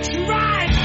That's right!